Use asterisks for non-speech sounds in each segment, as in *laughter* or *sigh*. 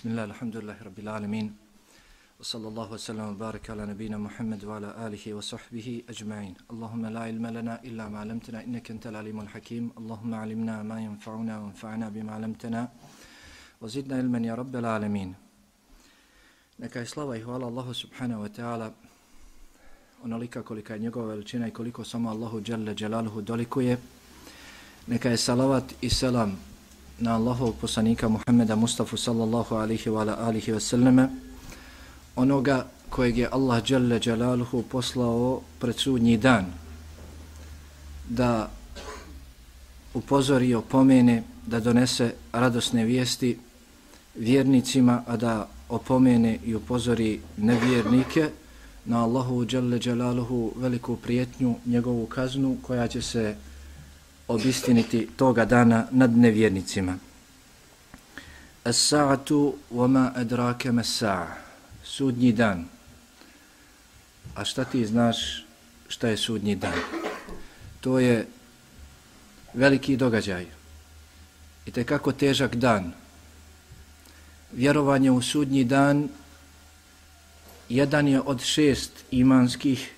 Bismillah, alhamdulillahi, rabbil alamin. Wa sallallahu sallam wa baraka ala nabina Muhammad wa ala alihi wa sahbihi ajma'in. Allahumma la ilma lana illa ma ma'alamtena innaka antal alimul hakim. Allahumma alimna ma yanfa'una wa anfa'na bima'alamtena. Wa zidna ilman ya rabbil alamin. Neka je slava i hvala Allahu subhanahu wa ta'ala onolika kolika je njegova veličina i koliko samo Allahu djelle djelaluhu dolikuje. Neka je salavat i selam na Allahovog poslanika Muhammeda Mustafa sallallahu alihi wa ala alihi wasallame, onoga kojeg je Allah dželle Jalaluhu poslao pred sudnji dan da upozori, opomene, da donese radosne vijesti vjernicima, a da opomene i upozori nevjernike na Allahu dželle Jalaluhu veliku prijetnju, njegovu kaznu koja će se obistiniti toga dana nad nevjernicima. As-sa'atu wa ma adraka mas-sa'a. Sudnji dan. A šta ti znaš šta je sudnji dan? To je veliki događaj. I te kako težak dan. Vjerovanje u sudnji dan jedan je od šest imanskih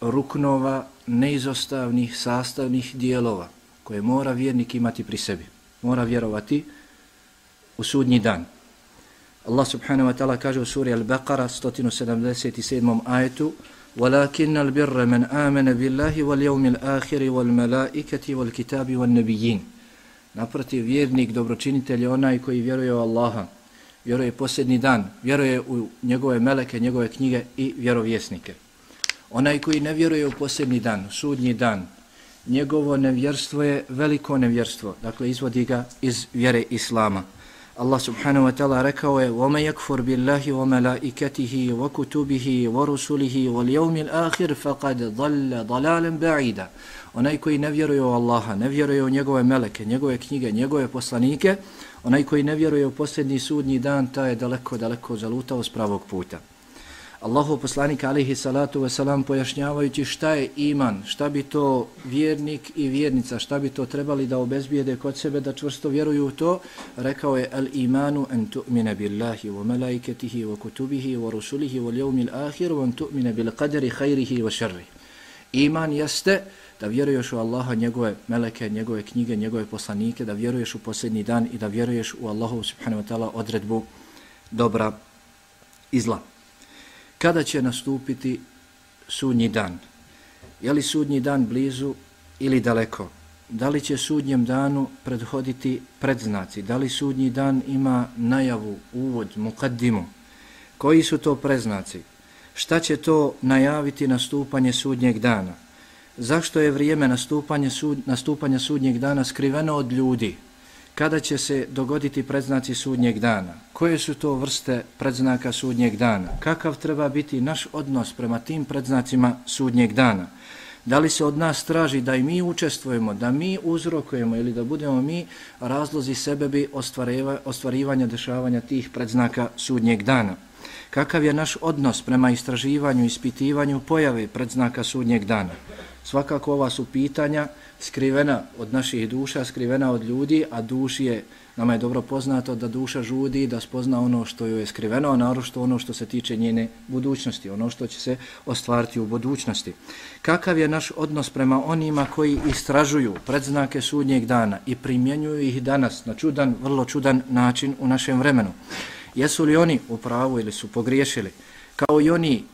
ruknova neizostavnih sastavnih dijelova koje mora vjernik imati pri sebi. Mora vjerovati u sudnji dan. Allah subhanahu wa ta'ala kaže u suri Al-Baqara 177. ajetu وَلَكِنَّ الْبِرَّ مَنْ آمَنَ بِاللَّهِ وَالْيَوْمِ الْآخِرِ وَالْمَلَائِكَةِ وَالْكِتَابِ وَالنَّبِيِّينَ Naprotiv, vjernik, dobročinitelj je onaj koji vjeruje u Allaha, vjeruje posljedni dan, vjeruje u njegove meleke, njegove knjige i vjerovjesnike. Onaj koji ne vjeruje u posljedni dan, sudnji dan, njegovo nevjerstvo je veliko nevjerstvo, dakle izvodi ga iz vjere Islama. Allah subhanahu wa ta'ala rekao je وَمَا يَكْفُرْ بِاللَّهِ وَمَلَائِكَتِهِ وَكُتُبِهِ وَرُسُلِهِ وَالْيَوْمِ الْآخِرِ فَقَدْ ضَلَّ ضَلَالًا بَعِيدًا Onaj koji ne vjeruje u Allaha, ne vjeruje u njegove meleke, njegove knjige, njegove poslanike, onaj koji ne vjeruje u posljednji sudnji dan, ta je daleko, daleko zalutao s pravog puta. Allahu poslanik alihi salatu wasalam pojašnjavajući šta je iman, šta bi to vjernik i vjernica, šta bi to trebali da obezbijede kod sebe da čvrsto vjeruju u to, rekao je al imanu en tu'mine billahi wa malaiketihi wa kutubihi wa rusulihi wa ljevmil ahiru wa tu'mina tu'mine bil qadri khairihi wa šarri. Iman jeste da vjeruješ u Allaha, njegove meleke, njegove knjige, njegove poslanike, da vjeruješ u posljednji dan i da vjeruješ u Allahu subhanahu wa ta'ala odredbu dobra i zla kada će nastupiti sudnji dan. Je li sudnji dan blizu ili daleko? Da li će sudnjem danu prethoditi predznaci? Da li sudnji dan ima najavu, uvod, mukaddimu? Koji su to predznaci? Šta će to najaviti nastupanje sudnjeg dana? Zašto je vrijeme nastupanja, sud, nastupanja sudnjeg dana skriveno od ljudi? Kada će se dogoditi predznaci sudnjeg dana, koje su to vrste predznaka sudnjeg dana, kakav treba biti naš odnos prema tim predznacima sudnjeg dana, da li se od nas traži da i mi učestvujemo, da mi uzrokujemo ili da budemo mi razlozi sebebi ostvarivanja dešavanja tih predznaka sudnjeg dana. Kakav je naš odnos prema istraživanju, ispitivanju pojave predznaka sudnjeg dana? Svakako ova su pitanja skrivena od naših duša, skrivena od ljudi, a duši je, nama je dobro poznato da duša žudi da spozna ono što joj je skriveno, a naročito ono što se tiče njene budućnosti, ono što će se ostvariti u budućnosti. Kakav je naš odnos prema onima koji istražuju predznake sudnjeg dana i primjenjuju ih danas na čudan, vrlo čudan način u našem vremenu? Jesu li oni u pravu ili su pogriješili? Kao i oni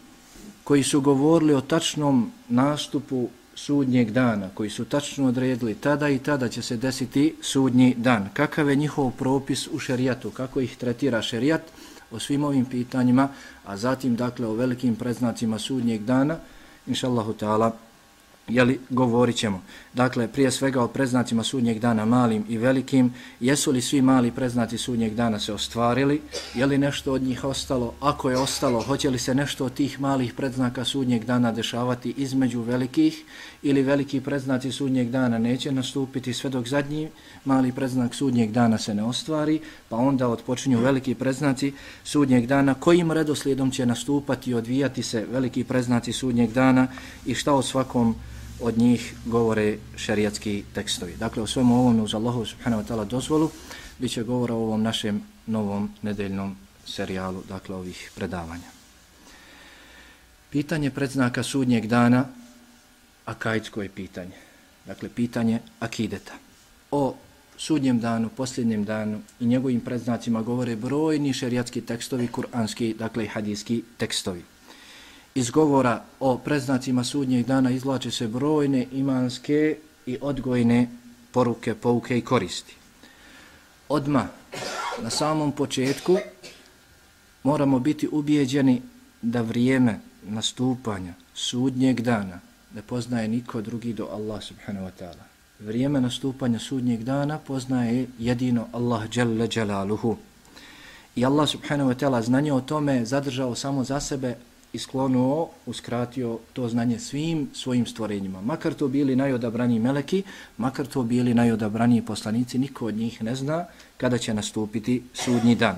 koji su govorili o tačnom nastupu sudnjeg dana, koji su tačno odredili tada i tada će se desiti sudnji dan. Kakav je njihov propis u šerijatu, kako ih tretira šerijat o svim ovim pitanjima, a zatim dakle o velikim predznacima sudnjeg dana, inšallahu ta'ala, jeli, govorit ćemo. Dakle, prije svega o preznacima sudnjeg dana malim i velikim, jesu li svi mali preznaci sudnjeg dana se ostvarili, je li nešto od njih ostalo, ako je ostalo, hoće li se nešto od tih malih predznaka sudnjeg dana dešavati između velikih? Ili veliki preznaci sudnjeg dana neće nastupiti sve dok zadnji mali preznak sudnjeg dana se ne ostvari, pa onda odpočinju veliki preznaci sudnjeg dana, kojim redoslijedom će nastupati i odvijati se veliki preznaci sudnjeg dana i šta o svakom od njih govore šerijatski tekstovi. Dakle, u svemu ovom uz Allahu subhanahu wa ta'ala dozvolu bit će govora o ovom našem novom nedeljnom serijalu, dakle, ovih predavanja. Pitanje predznaka sudnjeg dana, akajtsko je pitanje. Dakle, pitanje akideta. O sudnjem danu, posljednjem danu i njegovim predznacima govore brojni šerijatski tekstovi, kuranski, dakle i hadijski tekstovi. Iz govora o preznacima sudnjeg dana izlače se brojne imanske i odgojne poruke, pouke i koristi. Odma na samom početku moramo biti ubijeđeni da vrijeme nastupanja sudnjeg dana ne poznaje niko drugi do Allah subhanahu wa ta'ala vrijeme nastupanja sudnjeg dana poznaje jedino Allah djelle Jalaluhu. I Allah subhanahu wa ta'ala znanje o tome zadržao samo za sebe isklonuo, uskratio to znanje svim svojim stvorenjima. Makar to bili najodabrani meleki, makar to bili najodabrani poslanici, niko od njih ne zna kada će nastupiti sudnji dan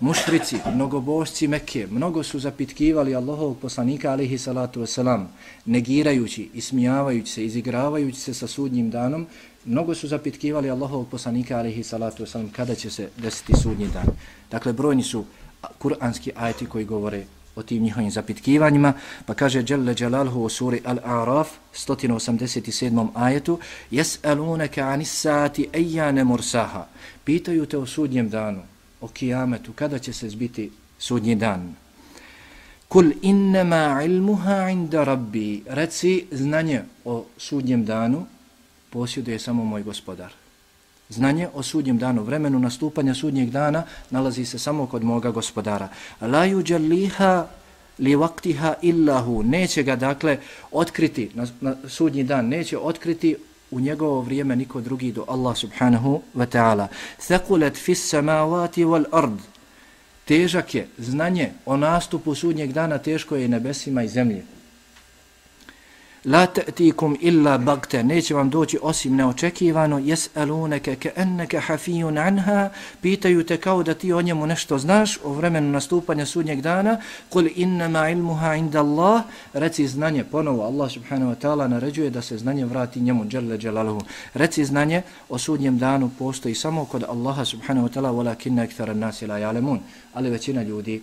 muštrici, mnogobošci Mekke, mnogo su zapitkivali Allahov poslanika alihi salatu wasalam, negirajući, ismijavajući se, izigravajući se sa sudnjim danom, mnogo su zapitkivali Allahov poslanika alihi salatu wasalam kada će se desiti sudnji dan. Dakle, brojni su kuranski ajeti koji govore o tim njihovim zapitkivanjima, pa kaže Jalla Jalalhu u suri Al-A'raf, 187. ajetu, Jes'alunaka anis saati ejjane mursaha, pitaju te o sudnjem danu, o kijametu, kada će se zbiti sudnji dan. Kul innama ilmuha inda rabbi, reci znanje o sudnjem danu posjeduje samo moj gospodar. Znanje o sudnjem danu, vremenu nastupanja sudnjeg dana nalazi se samo kod moga gospodara. La yuđalliha li vaktiha illahu, neće ga dakle otkriti na, na sudnji dan, neće otkriti u njegovo vrijeme niko drugi do Allah subhanahu wa ta'ala. Thakulet fis samavati wal ard. Težak je znanje o nastupu sudnjeg dana, teško je i nebesima i zemlje. La ta'tikum illa bagte, neće vam doći osim neočekivano, jes'aluneke ke enneke hafijun anha, pitaju te kao da ti o njemu nešto znaš o vremenu nastupanja sudnjeg dana, kul innama ilmuha inda Allah, reci znanje, ponovo Allah subhanahu wa ta'ala naređuje da se znanje vrati njemu, djelle djelaluhu. Reci znanje o sudnjem danu postoji samo kod Allaha subhanahu wa ta'ala, walakinna ekthara nasi la jalemun, ali većina ljudi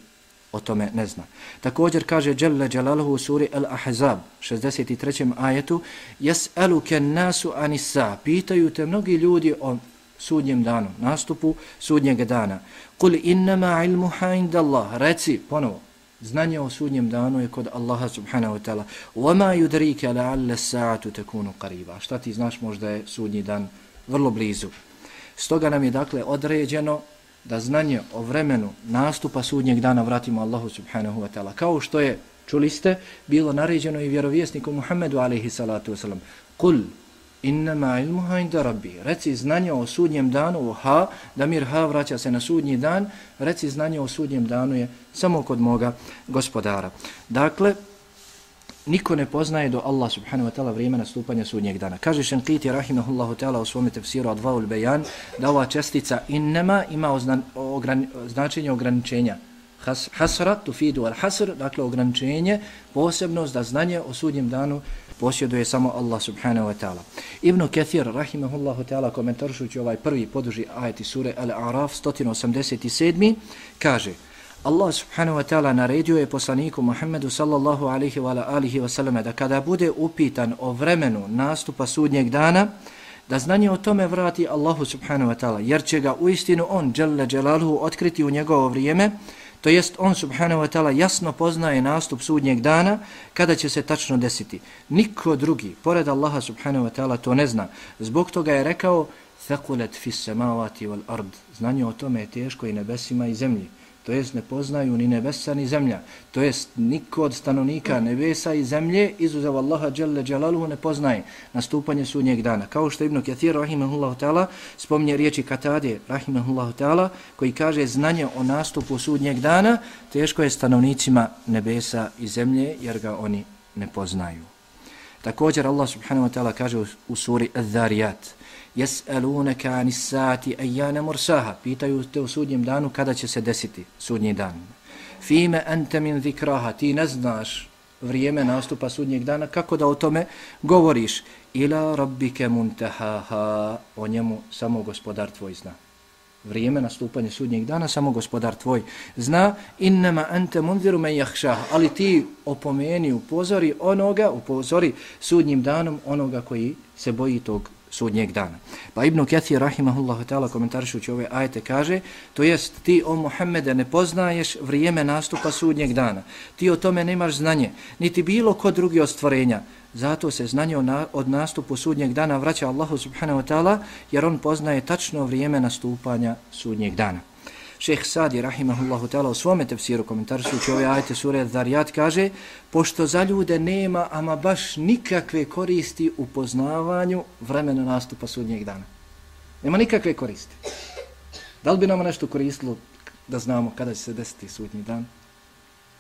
o tome ne zna. Također kaže Jalla Jalaluhu u suri Al-Ahzab, 63. ajetu, Jes'aluke nasu anisa, pitaju te mnogi ljudi o sudnjem danu, nastupu sudnjeg dana. Kul innama ilmuha inda Allah, reci ponovo, znanje o sudnjem danu je kod Allaha subhanahu wa ta'ala. Wama yudrike la'alla sa'atu takunu qariba. Šta ti znaš možda je sudnji dan vrlo blizu. Stoga nam je dakle određeno da znanje o vremenu nastupa sudnjeg dana vratimo Allahu subhanahu wa ta'ala. Kao što je, čuli ste, bilo naređeno i vjerovjesniku Muhammedu alaihi salatu wasalam. Kul innama ilmuha inda rabbi. Reci znanje o sudnjem danu, o ha, damir ha vraća se na sudnji dan, reci znanje o sudnjem danu je samo kod moga gospodara. Dakle, niko ne poznaje do Allah subhanahu wa ta'ala vrijeme nastupanja sudnjeg dana. Kaže Šenkiti rahimahullahu ta'ala u svome tefsiru Advaul Bejan da ova čestica innema ima oznan, ogran, značenje ograničenja. Has, hasra tufidu al hasr, dakle ograničenje, posebnost da znanje o sudnjem danu posjeduje samo Allah subhanahu wa ta'ala. Ibn Kathir rahimahullahu ta'ala komentaršući ovaj prvi poduži ajeti sure Al-Araf 187. kaže Allah subhanahu wa ta'ala naredio je poslaniku Muhammedu sallallahu alihi wa alihi wa sallam da kada bude upitan o vremenu nastupa sudnjeg dana, da znanje o tome vrati Allahu subhanahu wa ta'ala, jer će ga u istinu on, Jalla Jalaluhu, otkriti u njegovo vrijeme, to jest on subhanahu wa ta'ala jasno poznaje nastup sudnjeg dana kada će se tačno desiti. Niko drugi, pored Allaha subhanahu wa ta'ala, to ne zna. Zbog toga je rekao, Thakulet fis samavati wal ard. Znanje o tome je teško i nebesima i zemlji to jest ne poznaju ni nebesa ni zemlja, to jest niko od stanovnika nebesa i zemlje, izuzev Allaha Đelle Đelaluhu ne poznaje nastupanje sudnjeg dana. Kao što Ibn Kathir, rahimahullahu ta'ala, spomnje riječi Katade, rahimahullahu ta'ala, koji kaže znanje o nastupu sudnjeg dana, teško je stanovnicima nebesa i zemlje, jer ga oni ne poznaju. Također Allah subhanahu wa ta'ala kaže u, u suri Al-Dhariyat, Jes'alunaka anis sati ejjane mursaha. Pitaju te u sudnjem danu kada će se desiti sudnji dan. Fime ente min zikraha. Ti ne znaš vrijeme nastupa sudnjeg dana, kako da o tome govoriš? Ila rabbike muntahaha, o njemu samo gospodar tvoj zna. Vrijeme nastupanja sudnjeg dana, samo gospodar tvoj zna. Innama ente munziru men jahšah, ali ti opomeni, upozori onoga, upozori sudnjim danom onoga koji se boji tog sudnjeg dana. Pa Ibn Kathir rahimahullah ta'ala komentarišući ove ajete kaže, to jest ti o Muhammede ne poznaješ vrijeme nastupa sudnjeg dana. Ti o tome nemaš znanje, niti bilo ko drugi od stvorenja. Zato se znanje od nastupu sudnjeg dana vraća Allahu subhanahu wa ta'ala, jer on poznaje tačno vrijeme nastupanja sudnjeg dana. Šeh Sadi, rahimahullahu ta'ala, u svome tefsiru komentarsujući ove ajete sure Dharjat kaže pošto za ljude nema ama baš nikakve koristi u poznavanju vremena nastupa sudnjeg dana. Nema nikakve koristi. Da li bi nam nešto koristilo da znamo kada će se desiti sudnji dan?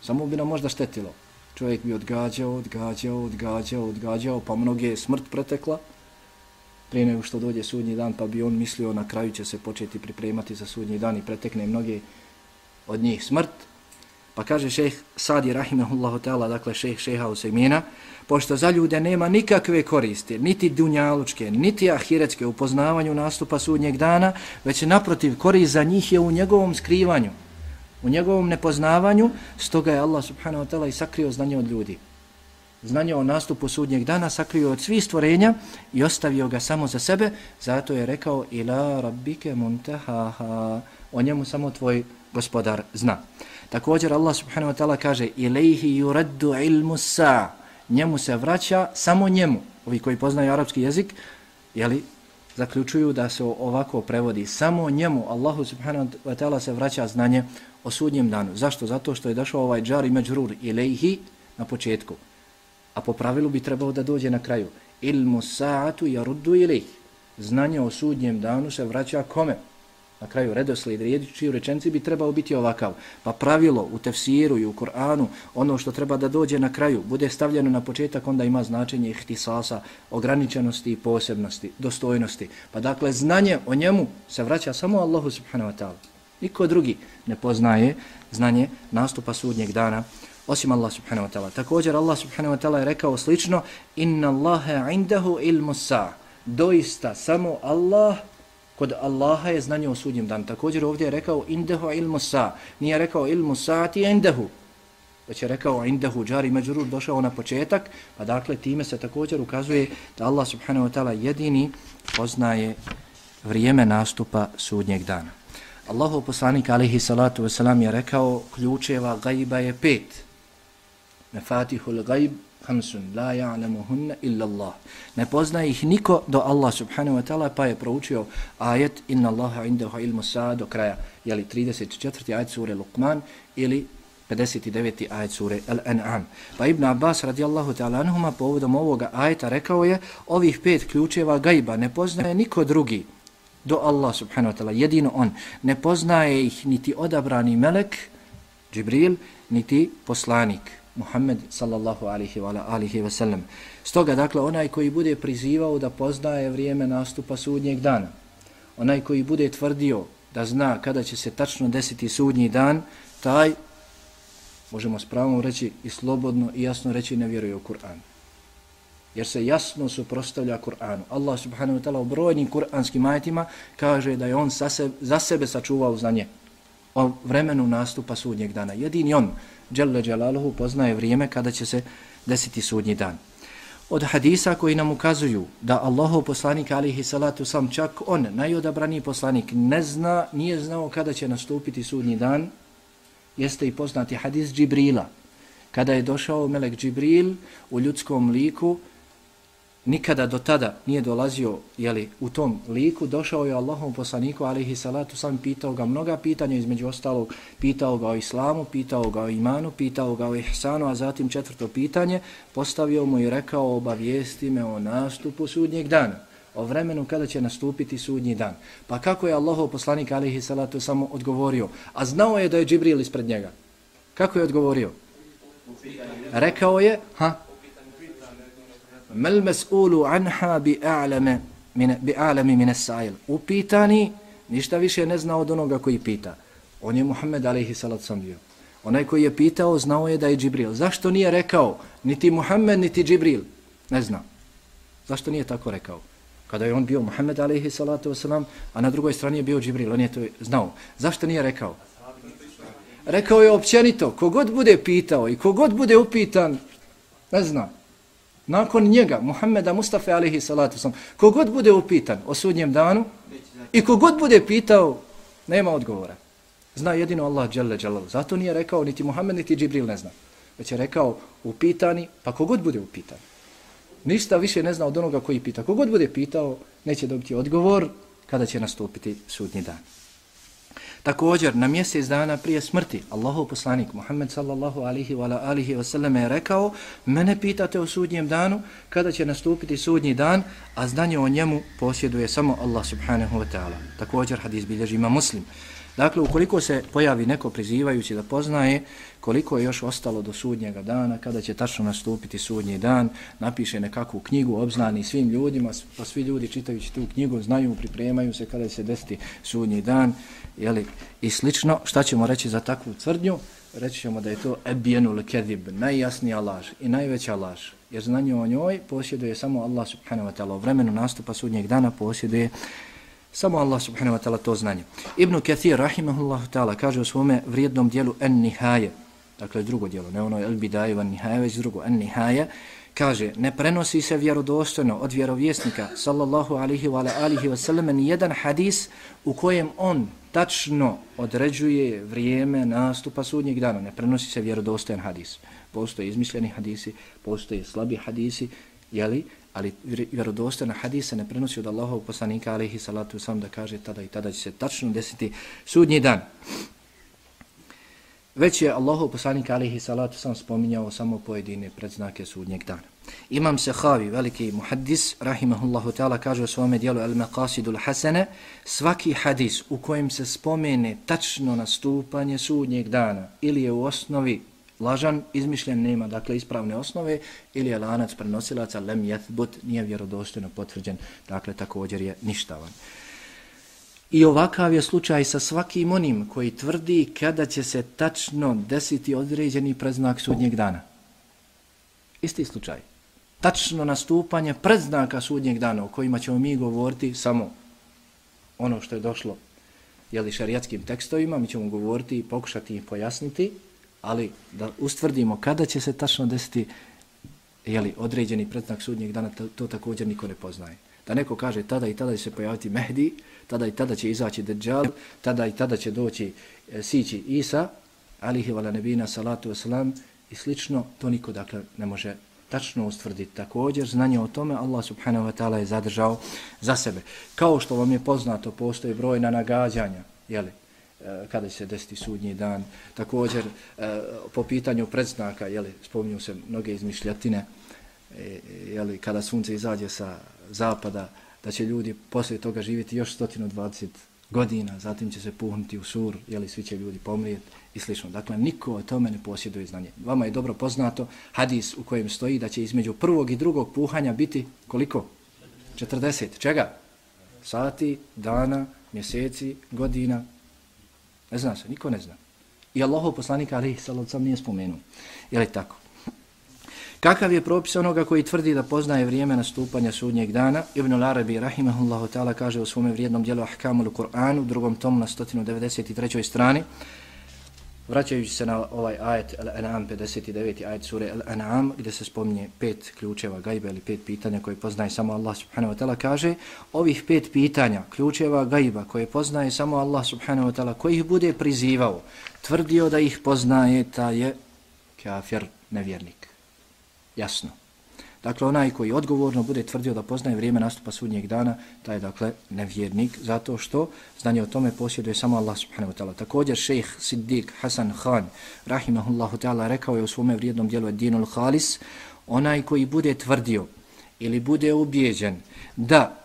Samo bi nam možda štetilo. Čovjek bi odgađao, odgađao, odgađao, odgađao, pa mnoge smrt pretekla, prije nego što dođe sudnji dan, pa bi on mislio na kraju će se početi pripremati za sudnji dan i pretekne mnoge od njih smrt. Pa kaže šejh Sadi rahimahullahu ta'ala, dakle šejh šeha Usemina, pošto za ljude nema nikakve koristi, niti dunjalučke, niti ahiretske u poznavanju nastupa sudnjeg dana, već naprotiv korist za njih je u njegovom skrivanju, u njegovom nepoznavanju, stoga je Allah subhanahu wa ta'ala i sakrio znanje od ljudi znanje o nastupu sudnjeg dana sakrio od svih stvorenja i ostavio ga samo za sebe, zato je rekao ila rabbike muntahaha, o njemu samo tvoj gospodar zna. Također Allah subhanahu wa ta'ala kaže ilaihi yuraddu ilmu sa, njemu se vraća samo njemu. Ovi koji poznaju arapski jezik, jeli, zaključuju da se ovako prevodi samo njemu, Allahu subhanahu wa ta'ala se vraća znanje o sudnjem danu. Zašto? Zato što je došao ovaj džar i međrur ilaihi na početku a po pravilu bi trebalo da dođe na kraju. Ilmu sa'atu jaruddu ilih. Znanje o sudnjem danu se vraća kome? Na kraju redoslijed riječi u rečenci bi trebao biti ovakav. Pa pravilo u tefsiru i u Koranu, ono što treba da dođe na kraju, bude stavljeno na početak, onda ima značenje ihtisasa, ograničenosti i posebnosti, dostojnosti. Pa dakle, znanje o njemu se vraća samo Allahu subhanahu wa ta'ala. Niko drugi ne poznaje znanje nastupa sudnjeg dana osim Allah subhanahu wa ta'ala. Također Allah subhanahu wa ta'ala je rekao slično Inna Allahe indahu ilmu sa' Doista samo Allah kod Allaha je znanje o sudnjem danu. Također ovdje je rekao indahu ilmu sa' Nije rekao ilmu sa'ati indahu već je rekao indahu džari međurur došao na početak, pa dakle time se također ukazuje da Allah subhanahu wa ta'ala jedini poznaje vrijeme nastupa sudnjeg dana. Allahu poslanik alihi salatu wasalam je rekao ključeva gajba je pet. Mefatihul gajb hamsun, la ja'lamuhunna illa Allah. Ne pozna ih niko do Allah subhanahu wa ta'ala, pa je proučio ajet inna Allaha indahu ilmu sa do kraja, jeli 34. ajet sure Luqman ili 59. ajet sure Al-An'am. Pa Ibn Abbas radijallahu ta'ala anhuma povodom ovoga ajeta rekao je ovih pet ključeva gajba ne poznaje niko drugi do Allah subhanahu wa ta'ala, jedino on. Ne poznaje ih niti odabrani melek, Džibril, niti poslanik. Muhammed sallallahu alihi wa alihi wa sallam. Stoga, dakle, onaj koji bude prizivao da poznaje vrijeme nastupa sudnjeg dana, onaj koji bude tvrdio da zna kada će se tačno desiti sudnji dan, taj, možemo s pravom reći i slobodno i jasno reći, ne vjeruje u Kur'an. Jer se jasno suprostavlja Kur'anu. Allah subhanahu wa ta'ala u brojnim kur'anskim ajetima kaže da je on za sebe, za sebe sačuvao znanje o vremenu nastupa sudnjeg dana. Jedini on, Đelle Đelaluhu, poznaje vrijeme kada će se desiti sudnji dan. Od hadisa koji nam ukazuju da Allahov poslanik alihi salatu sam čak on, najodabraniji poslanik, ne zna, nije znao kada će nastupiti sudnji dan, jeste i poznati hadis Džibrila. Kada je došao melek Džibril u ljudskom liku, nikada do tada nije dolazio jeli, u tom liku, došao je Allahom poslaniku, alihi salatu sam, pitao ga mnoga pitanja, između ostalog, pitao ga o islamu, pitao ga o imanu, pitao ga o ihsanu, a zatim četvrto pitanje, postavio mu i rekao, obavijesti me o nastupu sudnjeg dana, o vremenu kada će nastupiti sudnji dan. Pa kako je Allahov poslanik, alihi salatu samo odgovorio? A znao je da je Džibril ispred njega. Kako je odgovorio? Rekao je, ha, Mel mes'ulu anha bi a'lame min bi a'lami min as-sa'il. Upitani ništa više ne zna od onoga koji pita. On je Muhammed alejhi salat sam bio. Onaj koji je pitao, znao je da je Džibril. Zašto nije rekao niti Muhammed, niti Džibril? Ne zna. Zašto nije tako rekao? Kada je on bio Muhammed alejhi salatu wasalam, a na drugoj strani je bio Džibril, on je to znao. Zašto nije rekao? Rekao je općenito, kogod bude pitao i kogod bude upitan, ne zna. Nakon njega, Muhammeda Mustafa alaihi salatu sam, kogod bude upitan o sudnjem danu i kogod bude pitao, nema odgovora. Zna jedino Allah dželle dželal. Zato nije rekao niti Muhammed niti Džibril ne zna. Već je rekao upitani, pa kogod bude upitan. Ništa više ne zna od onoga koji pita. Kogod bude pitao, neće dobiti odgovor kada će nastupiti sudnji dan. Također, na mjesec dana prije smrti, Allahov poslanik Muhammed sallallahu alihi wa alihi wasallam je rekao, mene pitate o sudnjem danu, kada će nastupiti sudnji dan, a znanje o njemu posjeduje samo Allah subhanahu wa ta'ala. Također, hadis bilježi ima muslim. Dakle, ukoliko se pojavi neko prizivajući da poznaje koliko je još ostalo do sudnjega dana, kada će tačno nastupiti sudnji dan, napiše nekakvu knjigu, obznani svim ljudima, pa svi ljudi čitajući tu knjigu znaju, pripremaju se kada će se desiti sudnji dan, jeli, i slično. Šta ćemo reći za takvu tvrdnju? Reći ćemo da je to ebijenul kedib, najjasnija laž i najveća laž. Jer znanje o njoj posjeduje samo Allah subhanahu wa ta'ala. U vremenu nastupa sudnjeg dana posjeduje Samo Allah subhanahu wa ta'ala to znanje. Ibn Kathir, rahimahullahu ta'ala, kaže u svome vrijednom dijelu En Nihaje, dakle drugo dijelo, ne ono El Bidaje van Nihaje, već drugo En Nihaje, kaže, ne prenosi se vjerodostojno od vjerovjesnika, sallallahu alihi wa alihi wa sallam, ni jedan hadis u kojem on tačno određuje vrijeme nastupa sudnjeg dana. Ne prenosi se vjerodostojan hadis. Postoje izmišljeni hadisi, postoje slabi hadisi, jeli, ali vjerodostojna hadisa ne prenosi od Allahov poslanika alejhi salatu sam da kaže tada i tada će se tačno desiti sudnji dan. Već je Allahov poslanik alihi salatu sam spominjao samo pojedine predznake sudnjeg dana. Imam Sehavi, veliki muhaddis, rahimahullahu ta'ala, kaže u svome dijelu Al-Maqasidul Hasene, svaki hadis u kojem se spomene tačno nastupanje sudnjeg dana ili je u osnovi lažan, izmišljen, nema dakle ispravne osnove ili je lanac prenosilaca lem yathbut nije vjerodostojno potvrđen, dakle također je ništavan. I ovakav je slučaj sa svakim onim koji tvrdi kada će se tačno desiti određeni preznak sudnjeg dana. Isti slučaj. Tačno nastupanje preznaka sudnjeg dana o kojima ćemo mi govoriti samo ono što je došlo jeli šarijatskim tekstovima, mi ćemo govoriti i pokušati ih pojasniti, ali da ustvrdimo kada će se tačno desiti jeli, određeni predznak sudnjeg dana, to, to također niko ne poznaje. Da neko kaže tada i tada će se pojaviti Mehdi, tada i tada će izaći Dejjal, tada i tada će doći e, sići Isa, alihi vala nebina, salatu wasalam, i slično, to niko dakle ne može tačno ustvrditi. Također, znanje o tome Allah subhanahu wa ta'ala je zadržao za sebe. Kao što vam je poznato, postoje brojna nagađanja, jeli, e, kada će se desiti sudnji dan. Također, e, po pitanju predznaka, jeli, spominju se mnoge izmišljatine, E, e, jeli, kada sunce izađe sa zapada, da će ljudi poslije toga živjeti još 120 godina, zatim će se puhnuti u sur, jeli, svi će ljudi pomrijeti i slično. Dakle, niko o tome ne posjeduje znanje. Vama je dobro poznato hadis u kojem stoji da će između prvog i drugog puhanja biti koliko? 40. Čega? Sati, dana, mjeseci, godina, Ne zna se, niko ne zna. I Allahov poslanik Ali Salod sam nije spomenuo. Je li tako? Kakav je propis onoga koji tvrdi da poznaje vrijeme nastupanja sudnjeg dana? Ibn al-Arabi, rahimahullahu ta'ala, kaže u svome vrijednom dijelu Ahkamul Kur'an u drugom tomu na 193. strani, Vraćajući se na ovaj ajet Al-An'am, 59. ajet sure Al-An'am, gdje se spominje pet ključeva gajba ili pet pitanja koje poznaje samo Allah subhanahu wa ta'ala, kaže ovih pet pitanja, ključeva gajba koje poznaje samo Allah subhanahu wa ta'ala, koji ih bude prizivao, tvrdio da ih poznaje, ta je kafir nevjernik. Jasno. Dakle, onaj koji odgovorno bude tvrdio da poznaje vrijeme nastupa sudnjeg dana, taj je, dakle, nevjernik, zato što znanje o tome posjeduje samo Allah subhanahu wa ta'ala. Također, šejh Siddiq Hasan Khan, rahimahullahu ta'ala, rekao je u svome vrijednom dijelu Dinul Khalis, onaj koji bude tvrdio ili bude ubijeđen da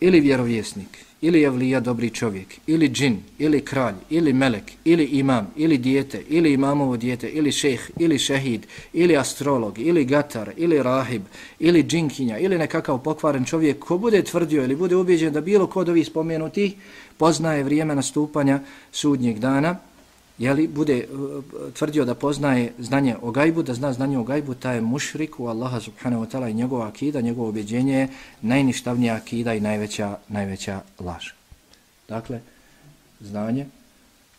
ili vjerovjesnik ili je vlija dobri čovjek, ili džin, ili kralj, ili melek, ili imam, ili dijete, ili imamovo dijete, ili šejh, ili šehid, ili astrolog, ili gatar, ili rahib, ili džinkinja, ili nekakav pokvaren čovjek, ko bude tvrdio ili bude ubijeđen da bilo kod ovih spomenuti poznaje vrijeme nastupanja sudnjeg dana, jeli, bude uh, tvrdio da poznaje znanje o gajbu, da zna znanje o gajbu, taj je mušrik u Allaha subhanahu wa ta'ala i njegova akida, njegovo objeđenje je najništavnija akida i najveća, najveća laž. Dakle, znanje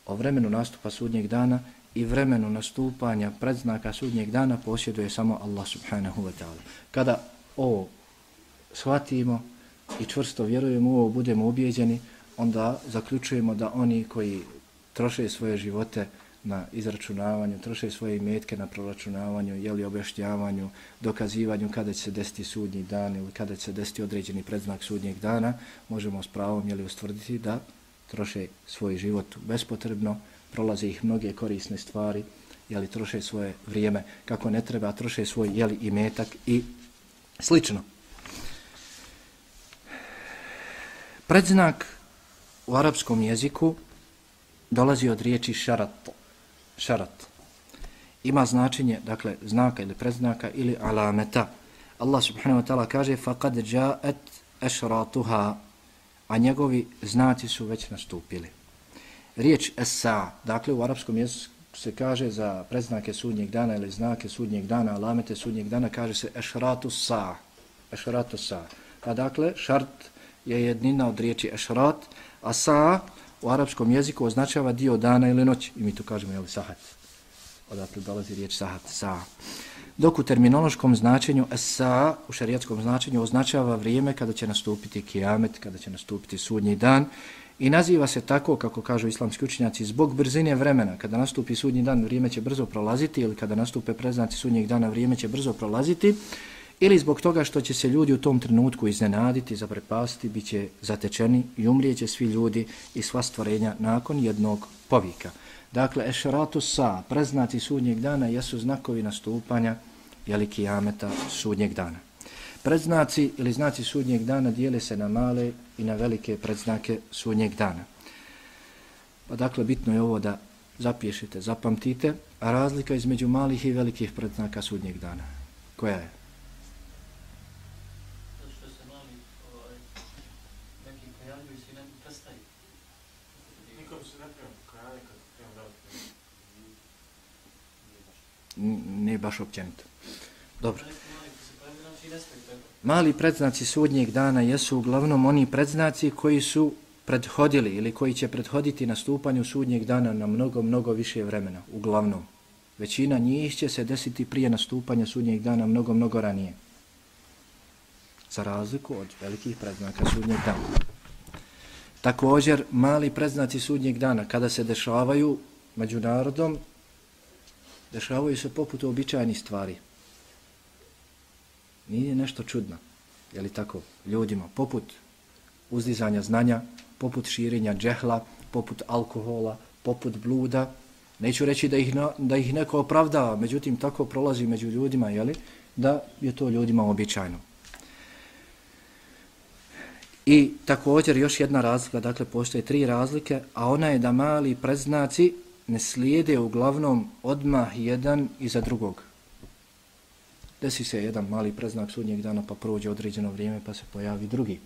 o vremenu nastupa sudnjeg dana i vremenu nastupanja predznaka sudnjeg dana posjeduje samo Allah subhanahu wa ta'ala. Kada ovo shvatimo i čvrsto vjerujemo u ovo, budemo ubijeđeni, onda zaključujemo da oni koji troše svoje živote na izračunavanju, troše svoje imetke na proračunavanju, jeli objašnjavanju, dokazivanju kada će se desiti sudnji dan ili kada će se desiti određeni predznak sudnjeg dana, možemo s pravom jeli ustvrditi da troše svoj život bespotrebno, prolaze ih mnoge korisne stvari, jeli troše svoje vrijeme kako ne treba, troše svoj jeli imetak i slično. Predznak u arapskom jeziku dolazi od riječi šarat. Šarat. Ima značenje, dakle, znaka ili predznaka ili alameta. Allah subhanahu wa ta'ala kaže فَقَدْ جَاءَتْ أَشْرَاتُهَا a njegovi znaci su već nastupili. Riječ esa, dakle, u arapskom jeziku se kaže za predznake sudnjeg dana ili znake sudnjeg dana, alamete sudnjeg dana, kaže se ešratu sa. Ešratu sa. Pa dakle, šart je jednina od riječi ešrat, a sa u arapskom jeziku označava dio dana ili noći. I mi to kažemo, jel, sahat. Odatle dolazi riječ sahat, sa. Dok u terminološkom značenju sa, u šarijatskom značenju, označava vrijeme kada će nastupiti kijamet, kada će nastupiti sudnji dan. I naziva se tako, kako kažu islamski učinjaci, zbog brzine vremena. Kada nastupi sudnji dan, vrijeme će brzo prolaziti, ili kada nastupe preznaci sudnjeg dana, vrijeme će brzo prolaziti ili zbog toga što će se ljudi u tom trenutku iznenaditi, zaprepasti, bit će zatečeni i umrijeće svi ljudi i sva stvorenja nakon jednog povika. Dakle, ešratu sa, preznati sudnjeg dana, jesu znakovi nastupanja jeli kijameta sudnjeg dana. Predznaci ili znaci sudnjeg dana dijele se na male i na velike predznake sudnjeg dana. Pa dakle, bitno je ovo da zapiješite, zapamtite, a razlika između malih i velikih predznaka sudnjeg dana. Koja je? Ne baš općenito. Dobro. Mali predznaci sudnjeg dana jesu uglavnom oni predznaci koji su prethodili ili koji će prethoditi nastupanju sudnjeg dana na mnogo, mnogo više vremena. Uglavnom. Većina njih će se desiti prije nastupanja sudnjeg dana mnogo, mnogo ranije. Za razliku od velikih predznaka sudnjeg dana. Također, mali predznaci sudnjeg dana, kada se dešavaju među narodom, dešavaju se poput običajnih stvari. Nije nešto čudno, je li tako, ljudima, poput uzdizanja znanja, poput širenja džehla, poput alkohola, poput bluda. Neću reći da ih, da ih neko opravdava, međutim, tako prolazi među ljudima, je li, da je to ljudima običajno. I također još jedna razlika, dakle postoje tri razlike, a ona je da mali predznaci ne slijede uglavnom odmah jedan iza drugog. Desi se jedan mali preznak sudnjeg dana pa prođe određeno vrijeme pa se pojavi drugi.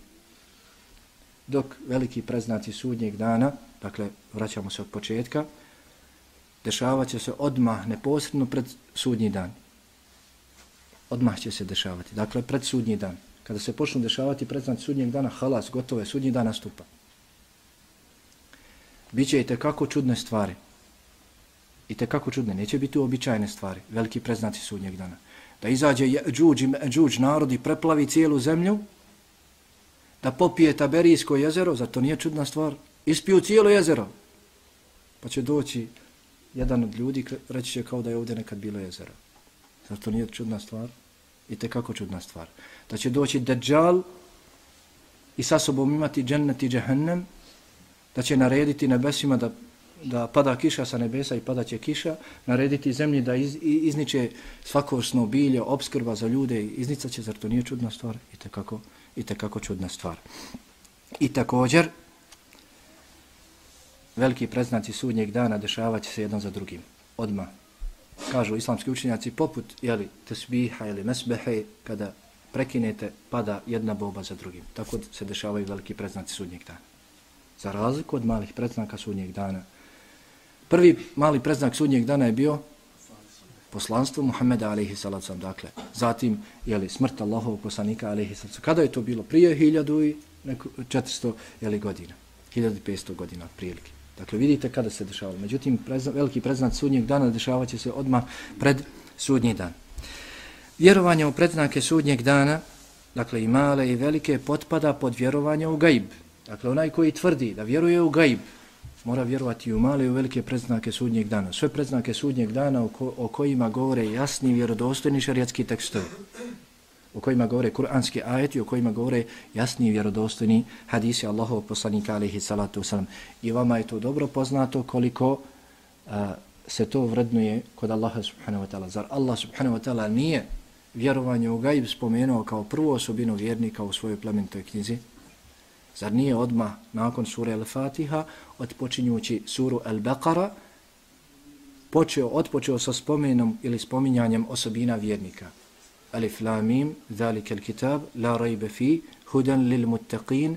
Dok veliki preznaci sudnjeg dana, dakle vraćamo se od početka, dešavaće se odmah neposredno pred sudnji dan. Odmah će se dešavati. Dakle, pred sudnji dan. Kada se počnu dešavati preznaci sudnjeg dana, halas, gotovo je, sudnji dan nastupa. Biće i tekako čudne stvari. I te kako čudne, neće biti uobičajene stvari, veliki preznaci sudnjeg dana. Da izađe džuđ, džuđ narod i preplavi cijelu zemlju, da popije Taberijsko jezero, zato nije čudna stvar, ispiju cijelo jezero. Pa će doći jedan od ljudi, reći će kao da je ovdje nekad bilo jezero. Zato nije čudna stvar i te kako čudna stvar. Da će doći Dejjal i sa sobom imati džennet i džehennem, da će narediti nebesima da da pada kiša sa nebesa i pada će kiša, narediti zemlji da iz, izniče svakosno bilje, obskrba za ljude, iznica će, zar to nije čudna stvar? I tekako, i tekako čudna stvar. I također, veliki preznaci sudnjeg dana dešavaće se jedan za drugim. Odma kažu islamski učenjaci, poput jeli, tesbiha ili mesbehe, kada prekinete, pada jedna boba za drugim. Tako se dešavaju veliki preznaci sudnjeg dana. Za razliku od malih predznaka sudnjeg dana, Prvi mali preznak sudnjeg dana je bio poslanstvo Muhammeda alaihi salacom. Dakle, zatim je li smrt Allahovog poslanika alaihi salacom. Kada je to bilo? Prije hiljadu i neko, 400 godina. 1500 godina prilike. Dakle, vidite kada se dešavalo. Međutim, prezna, veliki preznak sudnjeg dana dešavaće se odmah pred sudnji dan. Vjerovanje u predznake sudnjeg dana, dakle i male i velike, potpada pod vjerovanje u gaib. Dakle, onaj koji tvrdi da vjeruje u gaib, mora vjerovati u male i u velike predznake sudnjeg dana. Sve predznake sudnjeg dana o, ko, o kojima govore jasni vjerodostojni šarijatski tekstovi. O kojima govore kuranski ajeti, o kojima govore jasni vjerodostojni hadisi Allahov poslanika alihi salatu wasalam. I vama je to dobro poznato koliko a, se to vrednuje kod Allaha subhanahu wa ta'ala. Zar Allah subhanahu wa ta'ala nije vjerovanje u gaib spomenuo kao prvu osobinu vjernika u svojoj plemenitoj knjizi? Zar nije odma nakon sure Al-Fatiha, otpočinjući suru Al-Baqara, počeo, odpočeo sa spomenom ili spominjanjem osobina vjernika? Alif la mim, zalika al-kitab, la rajbe fi, hudan lil muttaqin,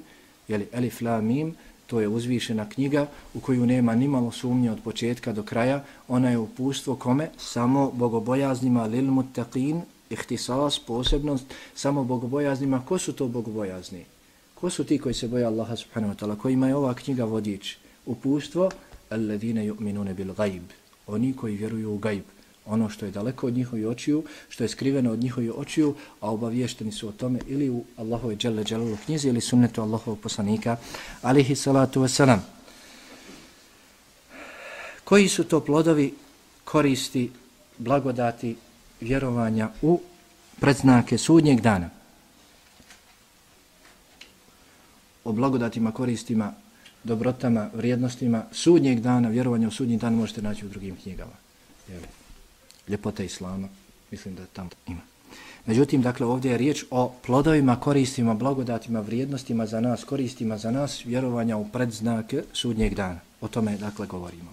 jeli Alif la mim, to je uzvišena knjiga u koju nema nimalo sumnje od početka do kraja, ona je upustvo kome? Samo bogobojaznima lil muttaqin, ihtisas, posebnost, samo bogobojaznima. Ko su to bogobojazni? Ko su ti koji se boja Allaha subhanahu wa ta'ala, kojima je ova knjiga vodič? Upustvo, alladine yu'minune bil gajb, Oni koji vjeruju u gaib. Ono što je daleko od njihovi očiju, što je skriveno od njihovi očiju, a obavješteni su o tome ili u Allahove dželle dželalu knjizi ili sunnetu Allahovog poslanika, alihi salatu wasalam. Koji su to plodovi koristi, blagodati, vjerovanja u predznake sudnjeg dana? o blagodatima, koristima, dobrotama, vrijednostima sudnjeg dana, vjerovanja u sudnji dan možete naći u drugim knjigama. Jel? Ljepota Islama, mislim da tamo ima. Međutim, dakle, ovdje je riječ o plodovima, koristima, blagodatima, vrijednostima za nas, koristima za nas, vjerovanja u predznake sudnjeg dana. O tome, dakle, govorimo.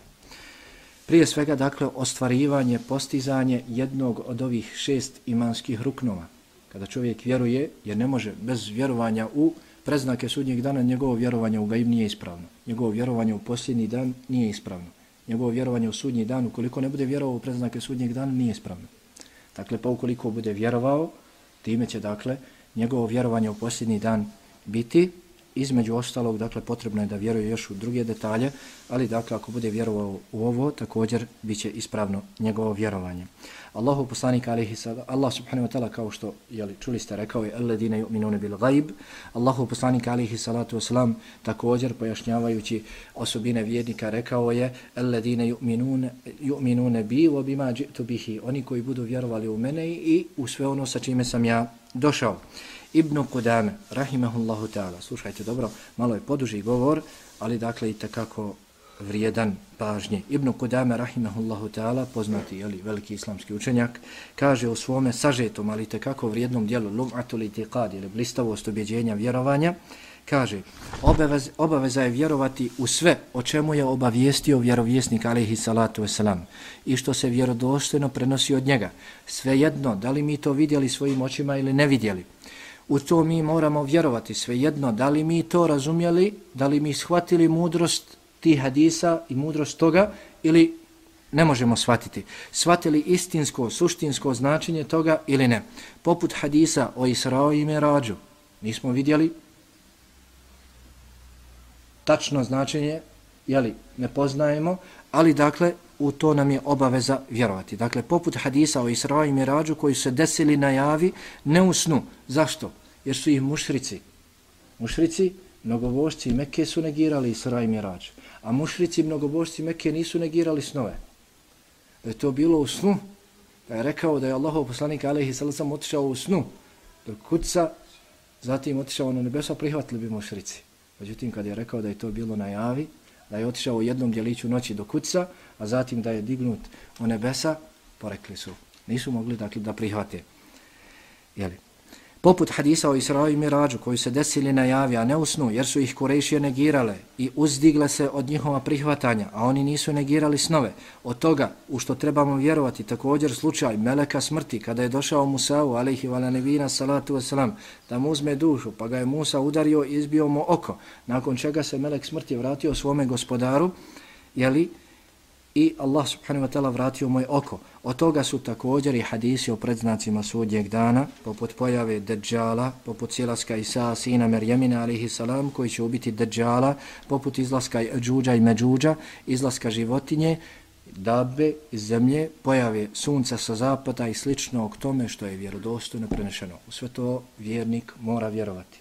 Prije svega, dakle, ostvarivanje, postizanje jednog od ovih šest imanskih ruknova. Kada čovjek vjeruje, jer ne može bez vjerovanja u preznake sudnjeg dana, njegovo vjerovanje u gaib nije ispravno. Njegovo vjerovanje u posljednji dan nije ispravno. Njegovo vjerovanje u sudnji dan, ukoliko ne bude vjerovao u preznake sudnjeg dana, nije ispravno. Dakle, pa ukoliko bude vjerovao, time će, dakle, njegovo vjerovanje u posljednji dan biti između ostalog, dakle, potrebno je da vjeruje još u druge detalje, ali, dakle, ako bude vjerovao u ovo, također bit će ispravno njegovo vjerovanje. Allahu poslanik alejhi sallam Allah subhanahu wa ta'ala kao što je li čuli ste rekao je alladine yu'minuna bil ghaib Allahu poslanik alejhi salatu vesselam također pojašnjavajući osobine vjernika rekao je alladine yu'minuna yu'minuna bi wa bima ji'tu bihi oni koji budu vjerovali u mene i u sve ono sa čime sam ja došao. Ibn Kudame, rahimahullahu ta'ala slušajte dobro malo je poduži govor ali dakle i takako vrijedan pažnje. Ibn Kudame, rahimahullahu ta'ala, poznati jeli, veliki islamski učenjak, kaže u svome sažetom, ali tekako vrijednom dijelu lum'atul itiqad, ili blistavost objeđenja vjerovanja, kaže, obavez, obaveza je vjerovati u sve o čemu je obavijestio vjerovjesnik, alaihi salatu wasalam, i što se vjerodostojno prenosi od njega. Svejedno, da li mi to vidjeli svojim očima ili ne vidjeli, U to mi moramo vjerovati svejedno, da li mi to razumjeli, da li mi shvatili mudrost ti hadisa i mudrost toga ili ne možemo shvatiti. Shvatili istinsko, suštinsko značenje toga ili ne. Poput hadisa o Israo i Merađu. Nismo vidjeli tačno značenje, jeli, ne poznajemo, ali dakle, u to nam je obaveza vjerovati. Dakle, poput hadisa o Isra i Mirađu koji se desili na javi, ne u snu. Zašto? Jer su ih mušrici. Mušrici, mnogovošci Mekke su negirali Isra i Mirađ. A mušrici mnogobožci Mekke nisu negirali snove. Da je to bilo u snu. Da je rekao da je Allahov poslanik alaihi sallam otišao u snu. Do kuca, zatim otišao na nebesa, prihvatili bi mušrici. Međutim, kad je rekao da je to bilo na javi, da je otišao u jednom djeliću noći do kuca, a zatim da je dignut u nebesa, porekli su. Nisu mogli dakle, da prihvate. Jeli? Poput hadisa o Israju i Mirađu koji se desili na javi, a ne usnu, jer su ih Kurešije negirale i uzdigle se od njihova prihvatanja, a oni nisu negirali snove. Od toga, u što trebamo vjerovati, također slučaj Meleka smrti, kada je došao Musavu, alaihi valanevina, salatu wasalam, da mu uzme dušu, pa ga je Musa udario i izbio mu oko, nakon čega se Melek smrti vratio svome gospodaru, jeli, i Allah subhanahu wa ta'ala vratio moje oko. Od toga su također i hadisi o predznacima sudnjeg dana, poput pojave Dejjala, poput silaska Isa, sina Merjemina, alihi salam, koji će ubiti Dejjala, poput izlaska Džuđa i Međuđa, izlaska životinje, dabe iz zemlje, pojave sunca sa zapada i slično o tome što je vjerodostojno prenešeno. U sve to vjernik mora vjerovati.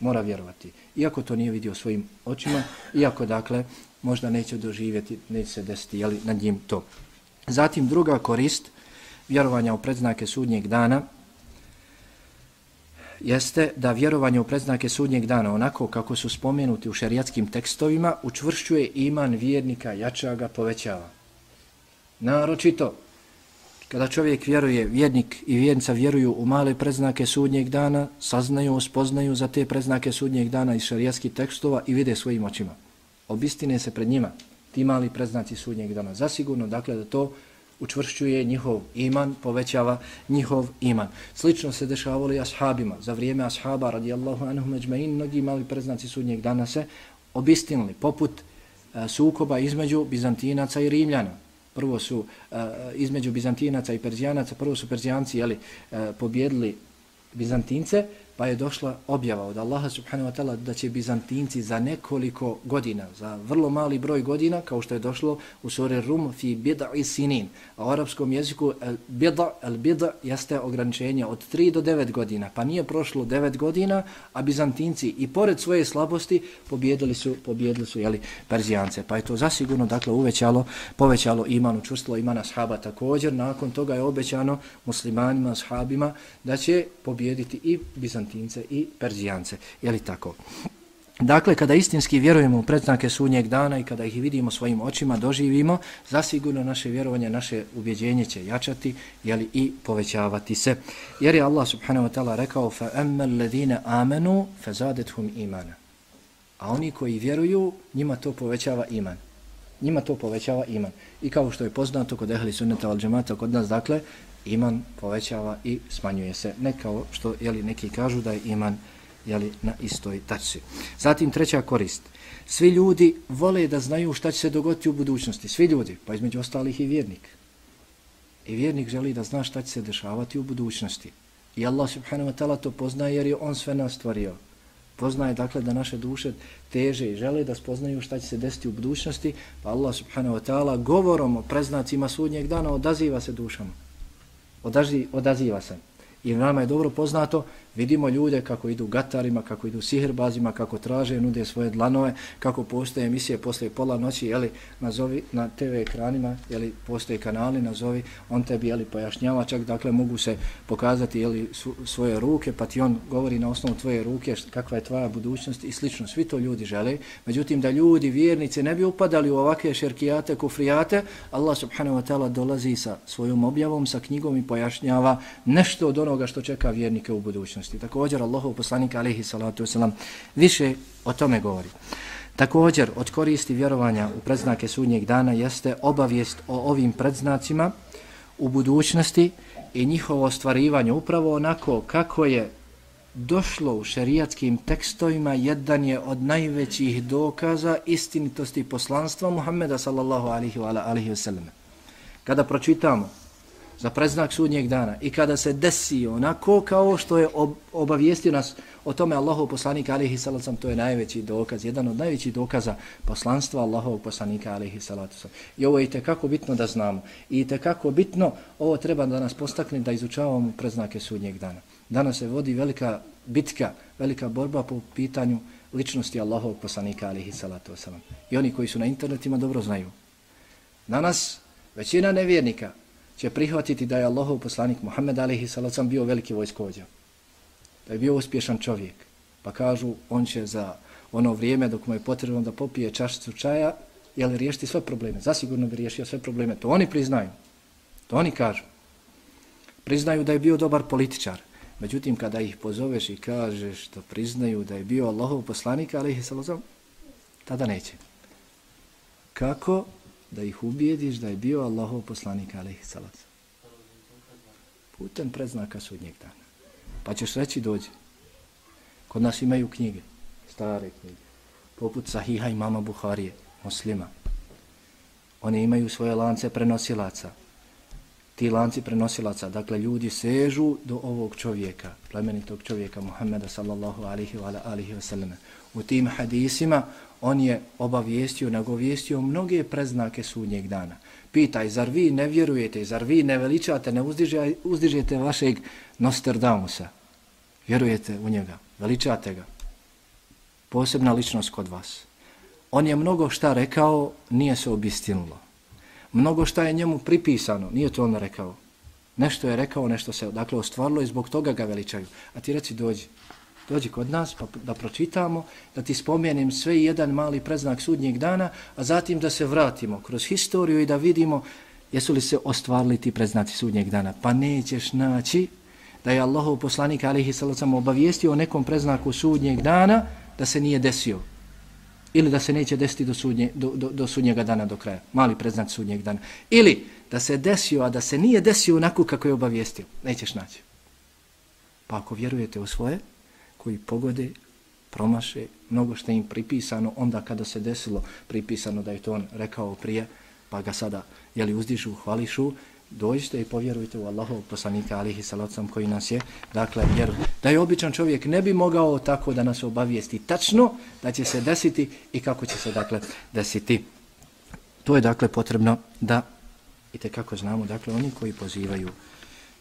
Mora vjerovati. Iako to nije vidio svojim očima, iako dakle možda neće doživjeti, neće se desiti jeli, nad njim to. Zatim druga korist vjerovanja u predznake sudnjeg dana jeste da vjerovanje u predznake sudnjeg dana onako kako su spomenuti u šerijatskim tekstovima učvršćuje iman vjernika, jača ga, povećava. Naročito, kada čovjek vjeruje, vjernik i vjernica vjeruju u male predznake sudnjeg dana, saznaju, spoznaju za te predznake sudnjeg dana iz šarijatskih tekstova i vide svojim očima. Obistine se pred njima ti mali preznaci sudnjeg dana. Zasigurno, dakle, da to učvršćuje njihov iman, povećava njihov iman. Slično se dešavalo i ashabima. Za vrijeme ashaba, radijallahu anhu međmein, mnogi mali preznaci sudnjeg dana se obistinili, poput e, sukoba između Bizantinaca i Rimljana prvo su e, između Bizantinaca i Perzijanaca, prvo su Perzijanci jeli, e, pobjedili Bizantince, pa je došla objava od Allaha subhanahu wa ta'ala da će Bizantinci za nekoliko godina, za vrlo mali broj godina, kao što je došlo u suri Rum fi bida i sinin. A u arapskom jeziku el bida, el bida jeste ograničenje od 3 do 9 godina. Pa nije prošlo 9 godina, a Bizantinci i pored svoje slabosti pobjedili su, pobjedili su jeli, Perzijance. Pa je to zasigurno dakle uvećalo, povećalo iman, učustilo imana shaba također. Nakon toga je obećano muslimanima, sahabima da će pobjediti i Bizantinci Bizantince i Perzijance. Je li tako? Dakle, kada istinski vjerujemo u predznake sunnjeg dana i kada ih vidimo svojim očima, doživimo, zasigurno naše vjerovanje, naše ubjeđenje će jačati jeli, i povećavati se. Jer je Allah subhanahu wa ta'ala rekao فَأَمَّا الَّذِينَ آمَنُوا فَزَادَتْهُمْ إِمَانًا A oni koji vjeruju, njima to povećava iman. Njima to povećava iman. I kao što je poznato kod ehli sunnata al džemata, kod nas, dakle, iman povećava i smanjuje se. Ne kao što jeli, neki kažu da je iman jeli, na istoj tačci. Zatim treća korist. Svi ljudi vole da znaju šta će se dogoditi u budućnosti. Svi ljudi, pa između ostalih i vjernik. I vjernik želi da zna šta će se dešavati u budućnosti. I Allah subhanahu wa ta'ala to poznaje jer je on sve nas stvorio. Poznaje dakle da naše duše teže i žele da spoznaju šta će se desiti u budućnosti, pa Allah subhanahu wa ta'ala govorom o preznacima sudnjeg dana odaziva se dušama odazi, odaziva se. I nama je dobro poznato Vidimo ljude kako idu gatarima, kako idu sihirbazima, kako traže, nude svoje dlanove, kako postoje emisije posle pola noći, jeli, nazovi na TV ekranima, jeli, postoje kanali, nazovi, on tebi, jeli, pojašnjava čak, dakle, mogu se pokazati, jeli, su, svoje ruke, pa ti on govori na osnovu tvoje ruke kakva je tvoja budućnost i slično. Svi to ljudi žele. Međutim, da ljudi, vjernici, ne bi upadali u ovakve šerkijate, kufrijate, Allah subhanahu wa ta'ala dolazi sa svojom objavom, sa knjigom i pojašnjava nešto od onoga što čeka vjernike u budućnosti budućnosti. Također Allahov poslanik alejhi salatu vesselam više o tome govori. Također od koristi vjerovanja u predznake sudnjeg dana jeste obavijest o ovim predznacima u budućnosti i njihovo ostvarivanje upravo onako kako je došlo u šerijatskim tekstovima jedan je od najvećih dokaza istinitosti poslanstva Muhammeda sallallahu alihi wa alihi wa sallam. Kada pročitamo za predznak sudnjeg dana i kada se desi onako kao što je ob obavijestio nas o tome Allahov poslanika alihi salacom, to je najveći dokaz, jedan od najvećih dokaza poslanstva Allahovog poslanika alihi salacom. I ovo je kako bitno da znamo. I kako bitno ovo treba da nas postakne da izučavamo predznake sudnjeg dana. Danas se vodi velika bitka, velika borba po pitanju ličnosti Allahovog poslanika alihi salacom. I oni koji su na internetima dobro znaju. Danas većina nevjernika će prihvatiti da je Allahov poslanik Muhammed alaihi salacom bio veliki vojskovođa. Da je bio uspješan čovjek. Pa kažu, on će za ono vrijeme dok mu je potrebno da popije čašicu čaja, je li riješiti sve probleme? Zasigurno bi riješio sve probleme. To oni priznaju. To oni kažu. Priznaju da je bio dobar političar. Međutim, kada ih pozoveš i kažeš da priznaju da je bio Allahov poslanik, alihi sallam, tada neće. Kako? Da ih ubijediš da je bio Allahov poslanik alaihi salat. Putem predznaka sudnjeg dana. Pa ćeš reći dođi. Kod nas imaju knjige, stare knjige, poput Sahiha i Mama Buharije, muslima. Oni imaju svoje lance prenosilaca. Ti lanci prenosilaca, dakle ljudi sežu do ovog čovjeka, plemenitog čovjeka Muhammeda sallallahu alihi wa alihi wa sallam. U tim hadisima on je obavijestio, nagovijestio mnoge preznake sudnjeg dana. Pitaj, zar vi ne vjerujete, zar vi ne veličate, ne uzdiže, uzdižete vašeg Nostradamusa? Vjerujete u njega, veličate ga. Posebna ličnost kod vas. On je mnogo šta rekao, nije se obistinulo. Mnogo šta je njemu pripisano, nije to on rekao. Nešto je rekao, nešto se dakle ostvarilo i zbog toga ga veličaju. A ti reci dođi, dođi kod nas pa da pročitamo, da ti spomenem sve jedan mali preznak sudnjeg dana, a zatim da se vratimo kroz historiju i da vidimo jesu li se ostvarili ti preznaci sudnjeg dana. Pa nećeš naći da je Allahov poslanik alihi sallam obavijestio o nekom preznaku sudnjeg dana da se nije desio ili da se neće desiti do, sudnje, do, do, do sudnjega dana do kraja. Mali preznak sudnjeg dana. Ili da se desio, a da se nije desio onako kako je obavijestio. Nećeš naći. Pa ako vjerujete u svoje, koji pogode, promaše, mnogo što im pripisano, onda kada se desilo pripisano da je to on rekao prije, pa ga sada jeli, uzdižu, hvališu, dođite i povjerujte u Allahov poslanika alihi salacom koji nas je, dakle, jer da je običan čovjek ne bi mogao tako da nas obavijesti tačno da će se desiti i kako će se, dakle, desiti. To je, dakle, potrebno da, i te kako znamo, dakle, oni koji pozivaju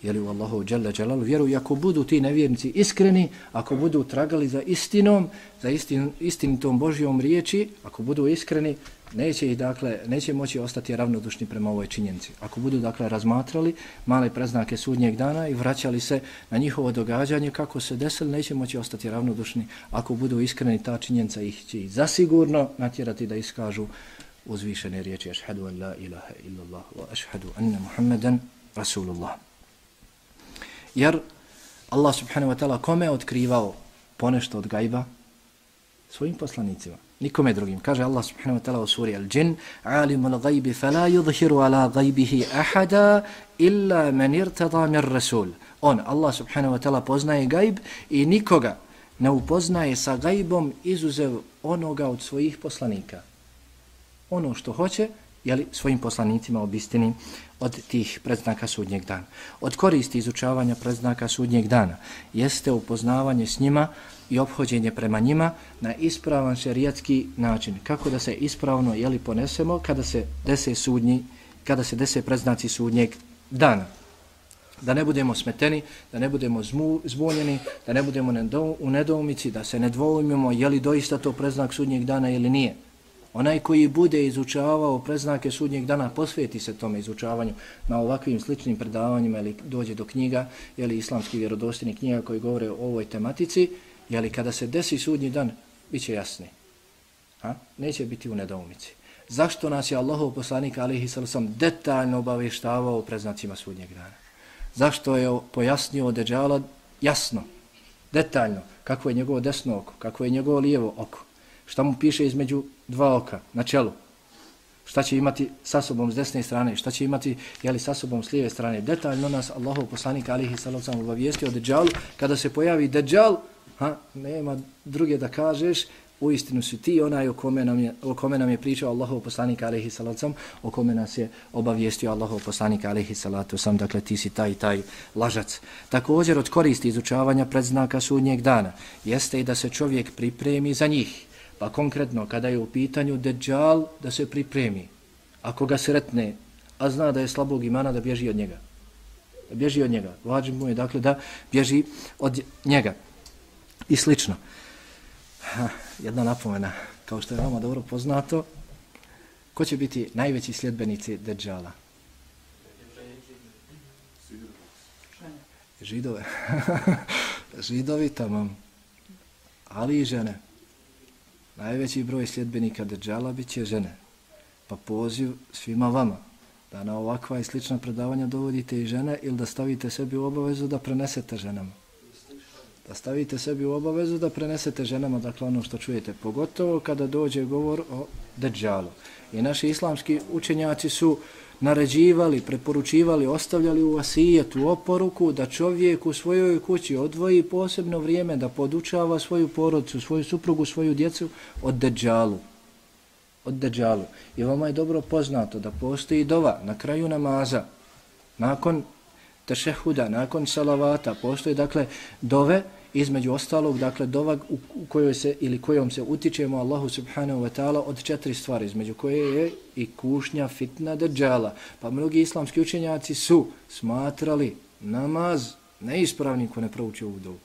jeli u Allahu dželle dželalu vjeru i ako budu ti nevjernici iskreni, ako budu tragali za istinom, za istin, istinitom Božjom riječi, ako budu iskreni, neće ih dakle neće moći ostati ravnodušni prema ovoj činjenici. Ako budu dakle razmatrali male preznake sudnjeg dana i vraćali se na njihovo događanje kako se desilo, neće moći ostati ravnodušni. Ako budu iskreni, ta činjenica ih će i zasigurno natjerati da iskažu uzvišene riječi ashhadu an la ilaha illallah wa ashhadu anna muhammeden rasulullah. Jer Allah subhanahu wa ta'ala kome je otkrivao ponešto od gajba? Svojim poslanicima. Nikome drugim. Kaže Allah subhanahu wa ta'ala u suri Al-Jin Alimul gajbi fala yudhiru ala gajbihi ahada illa man irtada mir rasul. On, Allah subhanahu wa ta'ala poznaje gajb i nikoga ne upoznaje sa gajbom izuzev onoga od svojih poslanika. Ono što hoće, jeli, svojim poslanicima obistini od tih predznaka sudnjeg dana. Od koristi izučavanja predznaka sudnjeg dana jeste upoznavanje s njima i obhođenje prema njima na ispravan šerijatski način. Kako da se ispravno jeli, ponesemo kada se dese sudnji, kada se dese predznaci sudnjeg dana. Da ne budemo smeteni, da ne budemo zmu, zbunjeni, da ne budemo u nedoumici, da se ne dvoumimo je li doista to preznak sudnjeg dana ili nije. Onaj koji bude izučavao preznake sudnjeg dana, posveti se tome izučavanju na ovakvim sličnim predavanjima ili dođe do knjiga, ili islamski vjerodostini knjiga koji govore o ovoj tematici, jeli kada se desi sudnji dan, bit će jasni. Ha? Neće biti u nedoumici. Zašto nas je Allahov poslanik alihi sallam detaljno obavještavao o preznacima sudnjeg dana? Zašto je pojasnio Deđala jasno, detaljno, kako je njegovo desno oko, kako je njegovo lijevo oko, šta mu piše između dva oka na čelu, šta će imati sa sobom s desne strane, šta će imati jeli, sa sobom s lijeve strane. Detaljno nas Allahov poslanik alihi sallam obavijestio o Dejjalu. Kada se pojavi Dejjal, ha, nema druge da kažeš, u istinu su ti onaj o kome nam je, o kome nam je pričao Allahov poslanik alihi sallam, o kome nas je obavijestio Allahov poslanik alihi salatu sam, dakle ti si taj taj lažac. Također od koristi izučavanja predznaka sudnjeg dana jeste i da se čovjek pripremi za njih. Pa konkretno, kada je u pitanju Deđal, da se pripremi. Ako ga sretne, a zna da je slabog imana, da bježi od njega. Da bježi od njega. Vađim mu je, dakle, da bježi od njega. I slično. Ha, jedna napomena, kao što je vama dobro poznato, ko će biti najveći sljedbenici Deđala? Židove. *laughs* Židovi tamo. Ali i žene. Najveći broj sljedbenika Deđala bit će žene. Pa poziv svima vama da na ovakva i slična predavanja dovodite i žene ili da stavite sebi u obavezu da prenesete ženama. Da stavite sebi u obavezu da prenesete ženama, dakle ono što čujete, pogotovo kada dođe govor o Deđalu. I naši islamski učenjaci su naređivali, preporučivali, ostavljali u vasijetu oporuku da čovjek u svojoj kući odvoji posebno vrijeme da podučava svoju porodcu, svoju suprugu, svoju djecu od deđalu. od deđalu. I vama je dobro poznato da postoji dova na kraju namaza, nakon tešehuda, nakon salavata, postoji dakle dove između ostalog, dakle dova u kojoj se ili kojom se utičemo Allahu subhanahu wa ta'ala od četiri stvari, između koje je i kušnja fitna deđala. Pa mnogi islamski učenjaci su smatrali namaz neispravnim ko ne prouči ovu dovu.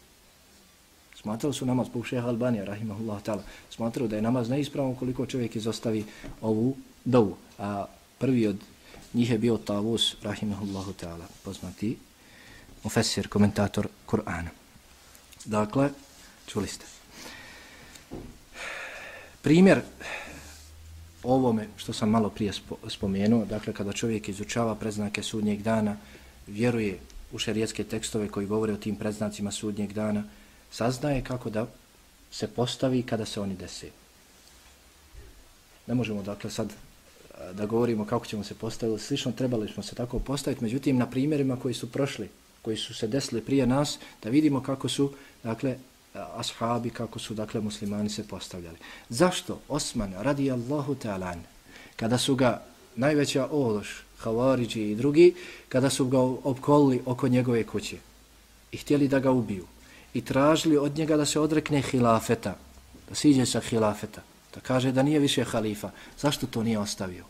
Smatrali su namaz, po šeha Albanija, rahimahullah ta'ala, smatrali da je namaz neispravan koliko čovjek izostavi ovu dovu. A prvi od njih je bio Tavus, rahimahullah ta'ala, poznati mufessir, komentator Kur'ana. Dakle, čuli ste. Primjer ovome što sam malo prije spomenuo, dakle kada čovjek izučava predznake sudnjeg dana, vjeruje u šerijetske tekstove koji govore o tim predznacima sudnjeg dana, saznaje kako da se postavi kada se oni dese. Ne možemo dakle sad da govorimo kako ćemo se postaviti, slično trebali smo se tako postaviti, međutim na primjerima koji su prošli, koji su se desili prije nas, da vidimo kako su, dakle, ashabi, kako su, dakle, muslimani se postavljali. Zašto Osman, radi Allahu kada su ga najveća ološ, Havariđi i drugi, kada su ga opkolili oko njegove kuće i htjeli da ga ubiju i tražili od njega da se odrekne hilafeta, da siđe sa hilafeta, da kaže da nije više halifa. Zašto to nije ostavio?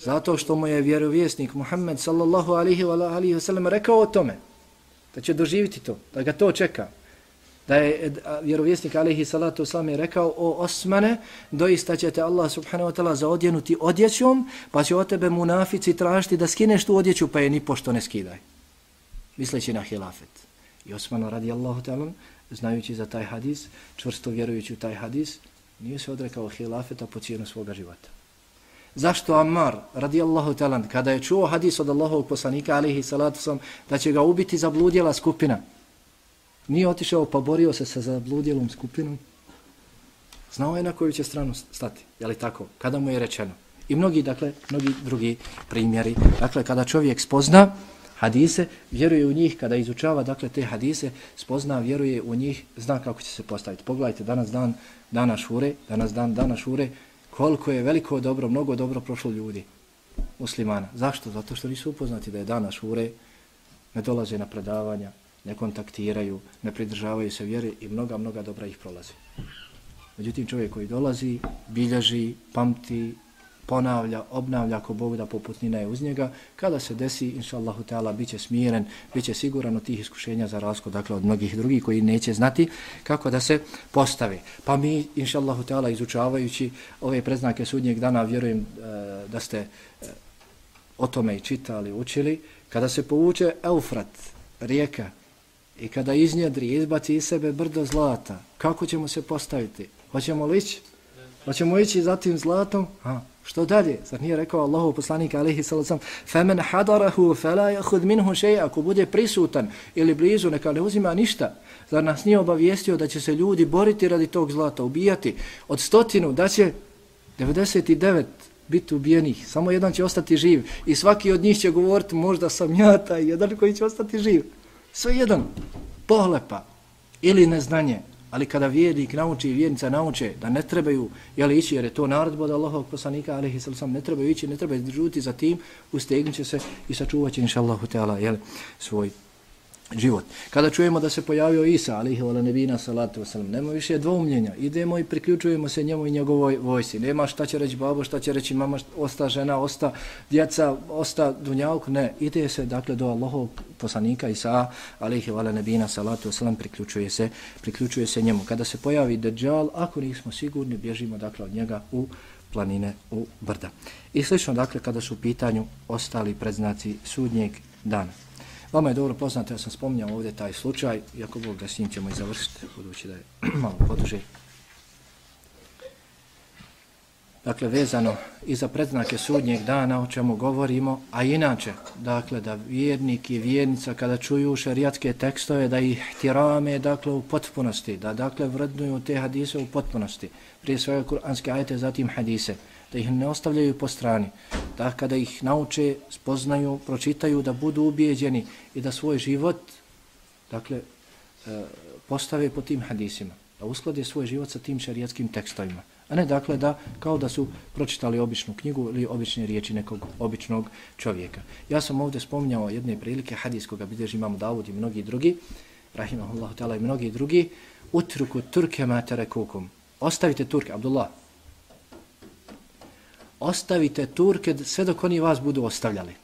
Zato što mu je vjerovjesnik Muhammed sallallahu alihi wa alihi wa sallam rekao o tome, da će doživiti to, da ga to čeka. Da je e, vjerovjesnik alihi salatu wasalam je rekao o Osmane, doista će te Allah subhanahu wa ta'ala zaodjenuti odjećom, pa će o tebe munafici tražiti da skineš tu odjeću, pa je ni pošto ne skidaj. Misleći na hilafet. I Osman radi Allahu ta'ala, znajući za taj hadis, čvrsto vjerujući u taj hadis, nije se odrekao hilafeta po cijenu svoga života. Zašto Ammar, radijallahu talan, kada je čuo hadis od Allahovog poslanika, alihi salatu sam, da će ga ubiti zabludjela skupina, nije otišao pa borio se sa zabludjelom skupinom, znao je na koju će stranu stati, je li tako, kada mu je rečeno. I mnogi, dakle, mnogi drugi primjeri. Dakle, kada čovjek spozna hadise, vjeruje u njih, kada izučava, dakle, te hadise, spozna, vjeruje u njih, zna kako će se postaviti. Pogledajte, danas dan, dana šure, danas dan, dana šure, koliko je veliko dobro, mnogo dobro prošlo ljudi, muslimana. Zašto? Zato što nisu upoznati da je danas ure, ne dolaze na predavanja, ne kontaktiraju, ne pridržavaju se vjere i mnoga, mnoga dobra ih prolazi. Međutim, čovjek koji dolazi, bilježi, pamti, ponavlja, obnavlja ako Bog da poputnina je uz njega, kada se desi, inša Allahu Teala, bit će smiren, bit će siguran od tih iskušenja za rasko, dakle od mnogih drugih koji neće znati kako da se postave. Pa mi, inša Allahu Teala, izučavajući ove preznake sudnjeg dana, vjerujem e, da ste e, o tome i čitali, učili, kada se povuče Eufrat, rijeka, i kada iznjedri, izbaci iz sebe brdo zlata, kako ćemo se postaviti? Hoćemo li ići? Pa ćemo ići zatim zlatom. Ha. Što dalje? Zar nije rekao Allah u poslanika alaihi sallam فَمَنْ hadarahu fala ya'khudh minhu shay'a", Ako bude prisutan ili blizu, neka ne uzima ništa. Zar nas nije obavijestio da će se ljudi boriti radi tog zlata, ubijati od stotinu, da će 99 biti ubijenih. Samo jedan će ostati živ. I svaki od njih će govoriti možda sam ja taj jedan koji će ostati živ. Sve jedan pohlepa ili neznanje. Ali kada vjernik nauči i vjernica nauče da ne trebaju jeli, ići, jer je to naredba od Allahovog poslanika, ali sam ne trebaju ići, ne trebaju žuti za tim, ustegnut se i sačuvat će, inša Allahu Teala, svoj život. Kada čujemo da se pojavio Isa, alihi vala nebina salatu wasalam, nema više dvoumljenja, idemo i priključujemo se njemu i njegovoj vojsi. Nema šta će reći babo, šta će reći mama, osta žena, osta djeca, osta dunjalk, ne. Ide se, dakle, do Allahov poslanika Isa, alihi vala nebina salatu wasalam, priključuje se, priključuje se njemu. Kada se pojavi Dejjal, ako nismo sigurni, bježimo, dakle, od njega u planine, u brda. I slično, dakle, kada su u pitanju ostali predznaci sudnjeg dana. Vama je dobro poznato, ja sam spominjao ovdje taj slučaj, iako Bog da s njim ćemo i završiti, budući da je *clears throat* malo poduže. Dakle, vezano i za predznake sudnjeg dana o čemu govorimo, a inače, dakle, da vjernik i vjernica kada čuju šarijatske tekstove, da ih tirame, dakle, u potpunosti, da, dakle, vrednuju te hadise u potpunosti, prije svega kuranske ajete, zatim hadise da ih ne ostavljaju po strani, da kada ih nauče, spoznaju, pročitaju, da budu ubijeđeni i da svoj život dakle, e, postave po tim hadisima, da usklade svoj život sa tim šarijatskim tekstovima. A ne dakle da kao da su pročitali običnu knjigu ili obične riječi nekog običnog čovjeka. Ja sam ovdje spominjao jedne prilike hadijskog bilježi imamo Davud i mnogi drugi, rahimahullahu ta'ala i mnogi drugi, utruku turke matere kukum. Ostavite Turke, Abdullah. Ostavite Turke sve dok oni vas budu ostavljali.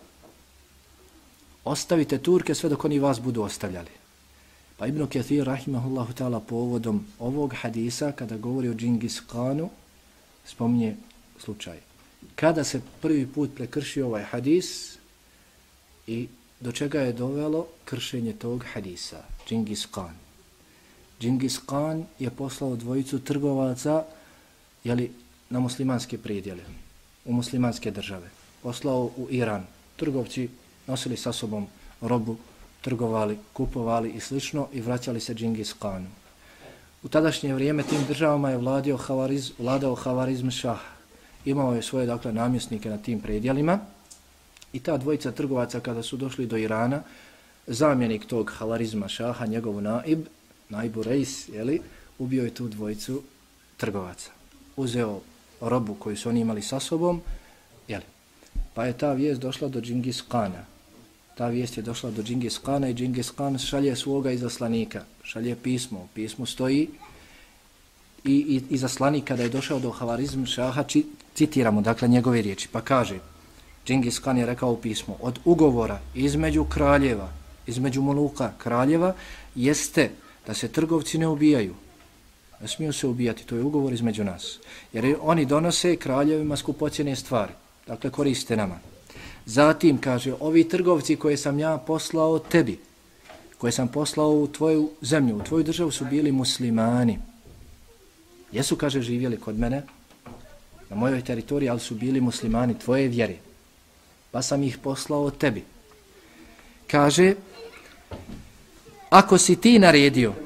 Ostavite Turke sve dok oni vas budu ostavljali. Pa Ibn Kathir, rahimahullahu ta'ala, povodom ovog hadisa, kada govori o Džingis Khanu, spominje slučaj. Kada se prvi put prekršio ovaj hadis i do čega je dovelo kršenje tog hadisa, Džingis Khan. Džingis Khan je poslao dvojicu trgovaca jeli, na muslimanske predjele, u muslimanske države. Poslao u Iran. Trgovci nosili sa sobom robu, trgovali, kupovali i slično i vraćali se Džingis Khanu. U tadašnje vrijeme tim državama je vladio Havariz, vladao Havarizm Šah. Imao je svoje dakle, namjesnike na tim predjelima i ta dvojica trgovaca kada su došli do Irana, zamjenik tog Havarizma Šaha, njegov naib, naibu Reis, jeli, ubio je tu dvojicu trgovaca. Uzeo robu koju su oni imali sa sobom, jeli. pa je ta vijest došla do Džingis Khana, ta vijest je došla do Džingis Kana i Džingis Khan šalje svoga izaslanika, šalje pismo, pismo stoji i, i izaslanik kada je došao do Havarizm Šaha, či, citiramo dakle njegove riječi, pa kaže Džingis Khan je rekao u pismu, od ugovora između kraljeva, između moluka kraljeva, jeste da se trgovci ne ubijaju, ne smiju se ubijati, to je ugovor između nas, jer oni donose kraljevima skupocjene stvari, dakle koriste nama. Zatim kaže, ovi trgovci koje sam ja poslao tebi, koje sam poslao u tvoju zemlju, u tvoju državu su bili muslimani. Jesu, kaže, živjeli kod mene na mojoj teritoriji, ali su bili muslimani tvoje vjere. Pa sam ih poslao tebi. Kaže, ako si ti naredio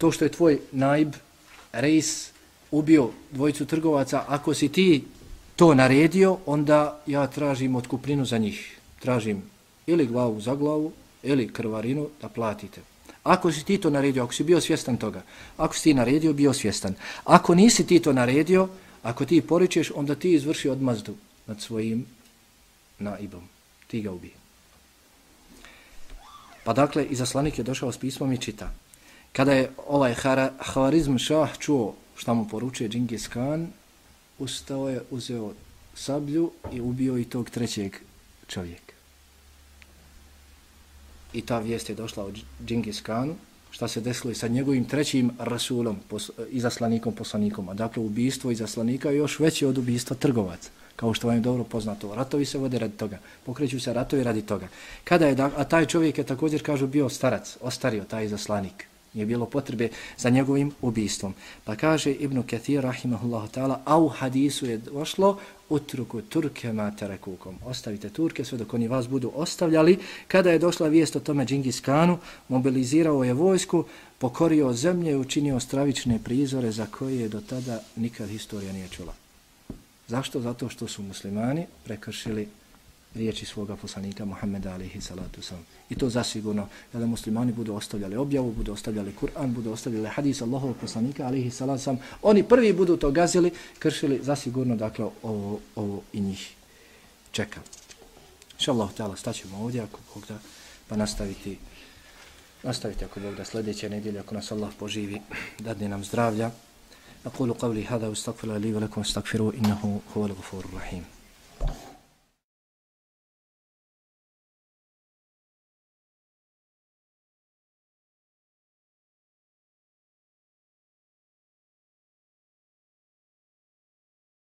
to što je tvoj naib, reis, ubio dvojicu trgovaca, ako si ti to naredio, onda ja tražim otkupninu za njih. Tražim ili glavu za glavu, ili krvarinu da platite. Ako si ti to naredio, ako si bio svjestan toga, ako si ti naredio, bio svjestan. Ako nisi ti to naredio, ako ti poričeš, onda ti izvrši odmazdu nad svojim naibom. Ti ga ubije. Pa dakle, izaslanik je došao s pismom i čita. Kada je ovaj Havarizm šah čuo šta mu poručuje Džingis Khan, ustao je, uzeo sablju i ubio i tog trećeg čovjeka. I ta vijest je došla od Džingis Kanu, šta se desilo i sa njegovim trećim rasulom, pos, izaslanikom, poslanikom. A dakle, ubijstvo izaslanika je još veće od ubijstva trgovaca, kao što vam je dobro poznato. Ratovi se vode radi toga, pokreću se ratovi radi toga. Kada je, a taj čovjek je također, kažu, bio starac, ostario taj izaslanik nije bilo potrebe za njegovim ubistvom. Pa kaže Ibn Kathir, rahimahullahu ta'ala, a u hadisu je došlo, utruku turke materekukom. Ostavite Turke sve dok oni vas budu ostavljali. Kada je došla vijest o tome Džingis Kanu, mobilizirao je vojsku, pokorio zemlje i učinio stravične prizore za koje je do tada nikad historija nije čula. Zašto? Zato što su muslimani prekršili riječi svoga poslanika Muhammeda alihi salatu sam. I to zasigurno, kada muslimani budu ostavljali objavu, budu ostavljali Kur'an, budu ostavljali hadis Allahovog poslanika alihi salatu sam, oni prvi budu to gazili, kršili, zasigurno, dakle, ovo, ovo i njih čeka. Inša Allah, tjela, staćemo ovdje, ako Bog da, pa nastaviti, nastaviti ako Bog da sljedeće nedjelje, ako nas Allah poživi, dadne nam zdravlja. أقول قولي هذا واستغفر لي ولكم استغفروه إنه هو الغفور الرحيم